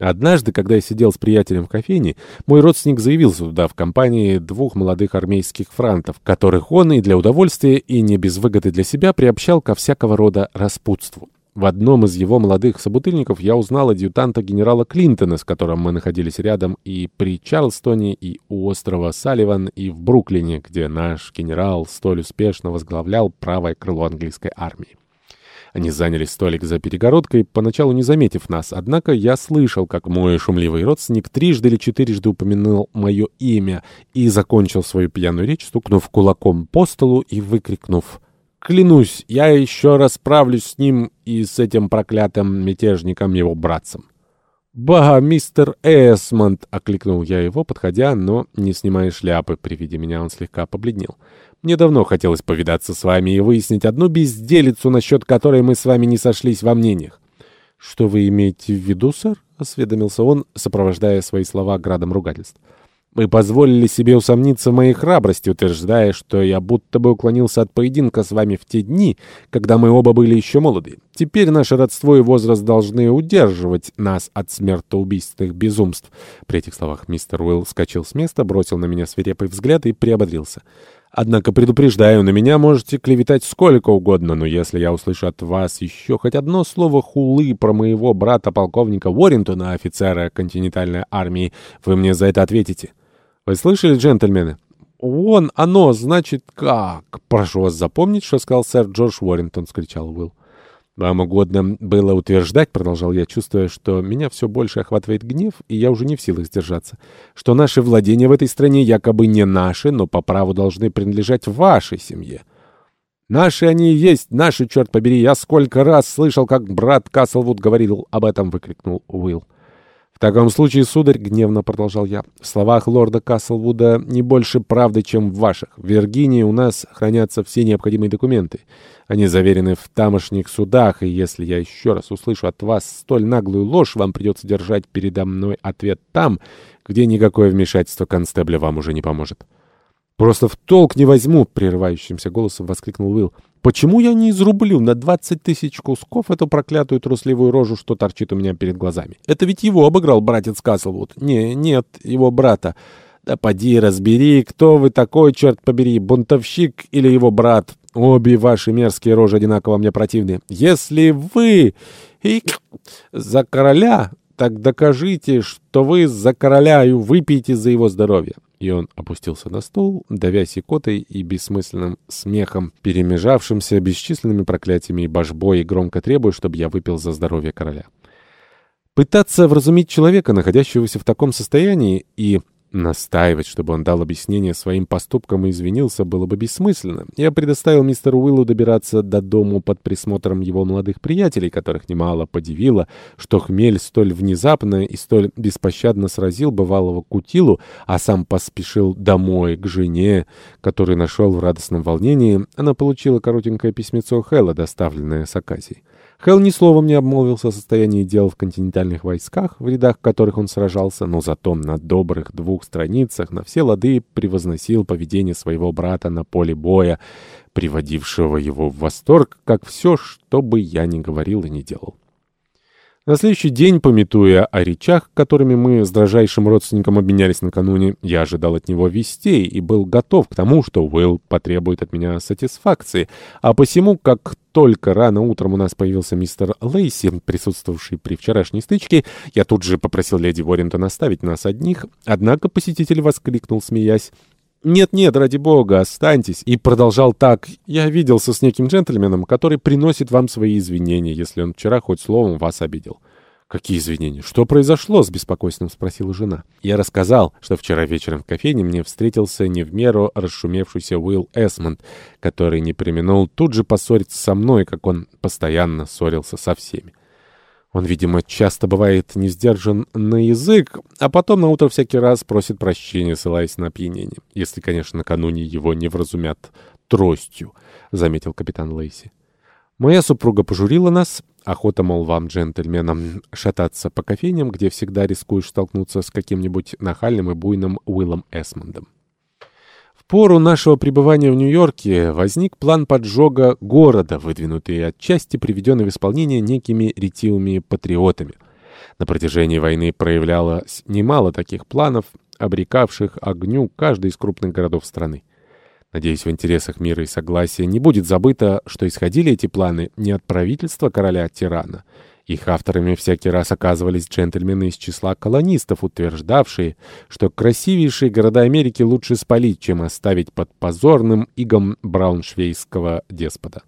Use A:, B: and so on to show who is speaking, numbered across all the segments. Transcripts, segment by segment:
A: Однажды, когда я сидел с приятелем в кофейне, мой родственник заявился туда в компании двух молодых армейских франтов, которых он и для удовольствия, и не без выгоды для себя приобщал ко всякого рода распутству. В одном из его молодых собутыльников я узнал адъютанта генерала Клинтона, с которым мы находились рядом и при Чарльстоне, и у острова Салливан, и в Бруклине, где наш генерал столь успешно возглавлял правое крыло английской армии. Они заняли столик за перегородкой, поначалу не заметив нас, однако я слышал, как мой шумливый родственник трижды или четырежды упомянул мое имя и закончил свою пьяную речь, стукнув кулаком по столу и выкрикнув «Клянусь, я еще раз справлюсь с ним и с этим проклятым мятежником его братцем». «Ба, мистер Эсмонд!» — окликнул я его, подходя, но, не снимая шляпы, при виде меня он слегка побледнел. «Мне давно хотелось повидаться с вами и выяснить одну безделицу, насчет которой мы с вами не сошлись во мнениях». «Что вы имеете в виду, сэр?» — осведомился он, сопровождая свои слова градом ругательств. Мы позволили себе усомниться в моей храбрости, утверждая, что я будто бы уклонился от поединка с вами в те дни, когда мы оба были еще молоды. Теперь наше родство и возраст должны удерживать нас от смертоубийственных безумств. При этих словах мистер Уилл вскочил с места, бросил на меня свирепый взгляд и приободрился. Однако, предупреждаю, на меня можете клеветать сколько угодно, но если я услышу от вас еще хоть одно слово хулы про моего брата-полковника Уоррентона, офицера континентальной армии, вы мне за это ответите. Вы слышали, джентльмены? «Вон оно, значит, как?» «Прошу вас запомнить, что сказал сэр Джордж Уоррентон», — скричал Уилл. «Вам угодно было утверждать, — продолжал я, чувствуя, что меня все больше охватывает гнев, и я уже не в силах сдержаться, что наши владения в этой стране якобы не наши, но по праву должны принадлежать вашей семье. Наши они и есть, наши, черт побери, я сколько раз слышал, как брат Каслвуд говорил об этом, — выкрикнул Уилл. «В таком случае, сударь, — гневно продолжал я, — в словах лорда Каслвуда не больше правды, чем в ваших. В Виргинии у нас хранятся все необходимые документы. Они заверены в тамошних судах, и если я еще раз услышу от вас столь наглую ложь, вам придется держать передо мной ответ там, где никакое вмешательство констебля вам уже не поможет». «Просто в толк не возьму!» — прерывающимся голосом воскликнул Уилл. Почему я не изрублю на 20 тысяч кусков эту проклятую трусливую рожу, что торчит у меня перед глазами? Это ведь его обыграл братец Каслвуд. Не, нет, его брата. Да поди разбери, кто вы такой, черт побери, бунтовщик или его брат. Обе ваши мерзкие рожи одинаково мне противны. Если вы и за короля, так докажите, что вы за короля и выпейте за его здоровье. И он опустился на стол, давясь икотой и бессмысленным смехом, перемежавшимся бесчисленными проклятиями и божбой, и громко требуя, чтобы я выпил за здоровье короля. Пытаться вразумить человека, находящегося в таком состоянии, и Настаивать, чтобы он дал объяснение своим поступкам и извинился, было бы бессмысленно. Я предоставил мистеру Уиллу добираться до дому под присмотром его молодых приятелей, которых немало подивило, что хмель столь внезапно и столь беспощадно сразил бывалого Кутилу, а сам поспешил домой к жене, которую нашел в радостном волнении. Она получила коротенькое письмецо Хэлла, доставленное с Аказией. Хелл ни словом не обмолвился о состоянии дел в континентальных войсках, в рядах которых он сражался, но зато на добрых двух страницах на все лады превозносил поведение своего брата на поле боя, приводившего его в восторг, как все, что бы я ни говорил и не делал. На следующий день, пометуя о речах, которыми мы с дрожайшим родственником обменялись накануне, я ожидал от него вестей и был готов к тому, что Уилл потребует от меня сатисфакции. А посему, как только рано утром у нас появился мистер Лейси, присутствовавший при вчерашней стычке, я тут же попросил леди Уоррентон оставить нас одних, однако посетитель воскликнул, смеясь. «Нет-нет, ради бога, останьтесь!» И продолжал так. «Я виделся с неким джентльменом, который приносит вам свои извинения, если он вчера хоть словом вас обидел». «Какие извинения? Что произошло?» — с беспокойством спросила жена. Я рассказал, что вчера вечером в кофейне мне встретился не в меру расшумевшийся Уилл Эсмонд, который не применул тут же поссориться со мной, как он постоянно ссорился со всеми. Он, видимо, часто бывает не сдержан на язык, а потом на утро всякий раз просит прощения, ссылаясь на опьянение. Если, конечно, накануне его не вразумят тростью, — заметил капитан Лейси. Моя супруга пожурила нас. Охота, мол, вам, джентльменам, шататься по кофейням, где всегда рискуешь столкнуться с каким-нибудь нахальным и буйным Уиллом Эсмондом пору нашего пребывания в Нью-Йорке возник план поджога города, выдвинутый отчасти приведенный в исполнение некими ретивыми патриотами. На протяжении войны проявлялось немало таких планов, обрекавших огню каждый из крупных городов страны. Надеюсь, в интересах мира и согласия не будет забыто, что исходили эти планы не от правительства короля-тирана. Их авторами всякий раз оказывались джентльмены из числа колонистов, утверждавшие, что красивейшие города Америки лучше спалить, чем оставить под позорным игом брауншвейского деспота.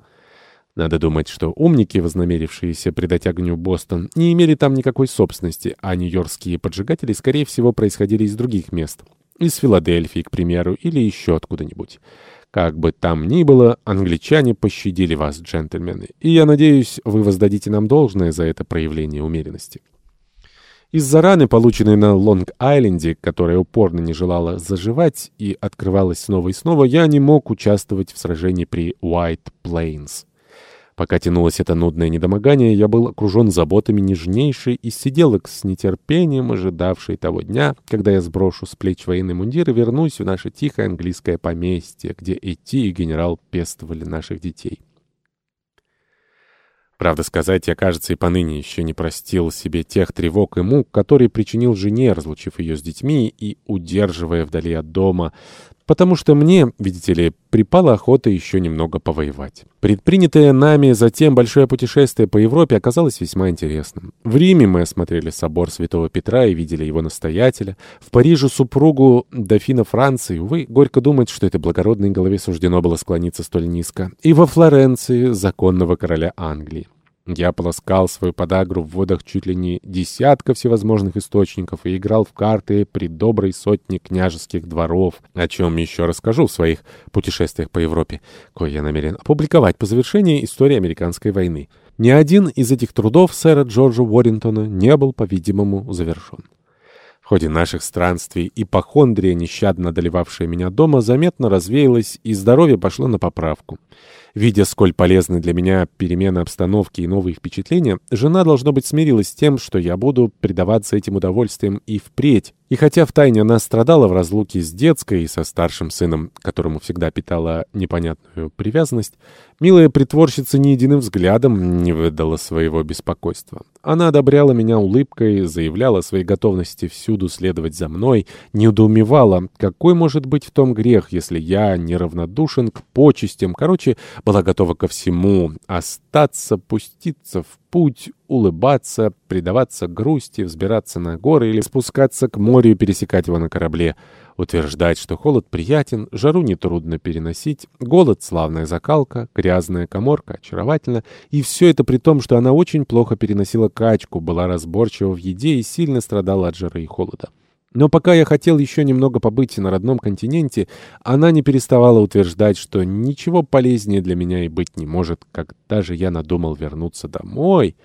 A: Надо думать, что умники, вознамерившиеся придать огню Бостон, не имели там никакой собственности, а нью-йоркские поджигатели, скорее всего, происходили из других мест. Из Филадельфии, к примеру, или еще откуда-нибудь. Как бы там ни было, англичане пощадили вас, джентльмены, и я надеюсь, вы воздадите нам должное за это проявление умеренности. Из-за раны, полученной на Лонг-Айленде, которая упорно не желала заживать и открывалась снова и снова, я не мог участвовать в сражении при Уайт Плейнс. Пока тянулось это нудное недомогание, я был окружен заботами нежнейшей и сиделок с нетерпением, ожидавшей того дня, когда я сброшу с плеч военный мундир и вернусь в наше тихое английское поместье, где Эти и генерал пестовали наших детей. Правда сказать, я, кажется, и поныне еще не простил себе тех тревог и мук, которые причинил жене, разлучив ее с детьми и удерживая вдали от дома, потому что мне, видите ли, припала охота еще немного повоевать. Предпринятое нами затем большое путешествие по Европе оказалось весьма интересным. В Риме мы осмотрели собор Святого Петра и видели его настоятеля. В Париже супругу дофина Франции, увы, горько думать, что этой благородной голове суждено было склониться столь низко. И во Флоренции законного короля Англии. Я полоскал свою подагру в водах чуть ли не десятка всевозможных источников и играл в карты при доброй сотне княжеских дворов, о чем еще расскажу в своих путешествиях по Европе, кое я намерен опубликовать по завершении истории американской войны. Ни один из этих трудов сэра Джорджа Уоррингтона не был, по-видимому, завершен. В ходе наших странствий ипохондрия, нещадно одолевавшая меня дома, заметно развеялась, и здоровье пошло на поправку. Видя, сколь полезны для меня перемены обстановки и новые впечатления, жена, должно быть, смирилась с тем, что я буду предаваться этим удовольствиям и впредь. И хотя втайне она страдала в разлуке с детской и со старшим сыном, которому всегда питала непонятную привязанность, милая притворщица ни единым взглядом не выдала своего беспокойства. Она одобряла меня улыбкой, заявляла о своей готовности всюду следовать за мной, недоумевала, какой может быть в том грех, если я неравнодушен к почестям, короче, была готова ко всему, остаться, пуститься в путь, улыбаться, предаваться грусти, взбираться на горы или спускаться к морю и пересекать его на корабле, утверждать, что холод приятен, жару нетрудно переносить, голод — славная закалка, грязная коморка — очаровательно, и все это при том, что она очень плохо переносила качку, была разборчива в еде и сильно страдала от жары и холода. Но пока я хотел еще немного побыть на родном континенте, она не переставала утверждать, что ничего полезнее для меня и быть не может, когда же я надумал вернуться домой.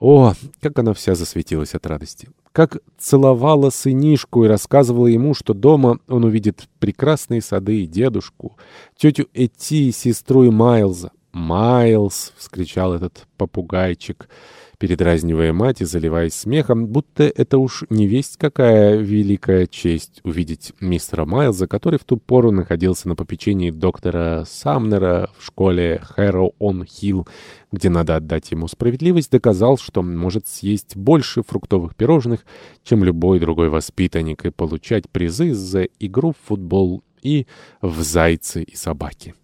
A: О, как она вся засветилась от радости. Как целовала сынишку и рассказывала ему, что дома он увидит прекрасные сады и дедушку, тетю Эти, сестру и Майлза. «Майлз!» — вскричал этот попугайчик — передразнивая мать и заливаясь смехом, будто это уж не весть какая великая честь увидеть мистера Майлза, который в ту пору находился на попечении доктора Самнера в школе Хэроу-он-Хилл, где, надо отдать ему справедливость, доказал, что может съесть больше фруктовых пирожных, чем любой другой воспитанник, и получать призы за игру в футбол и в зайцы и собаки.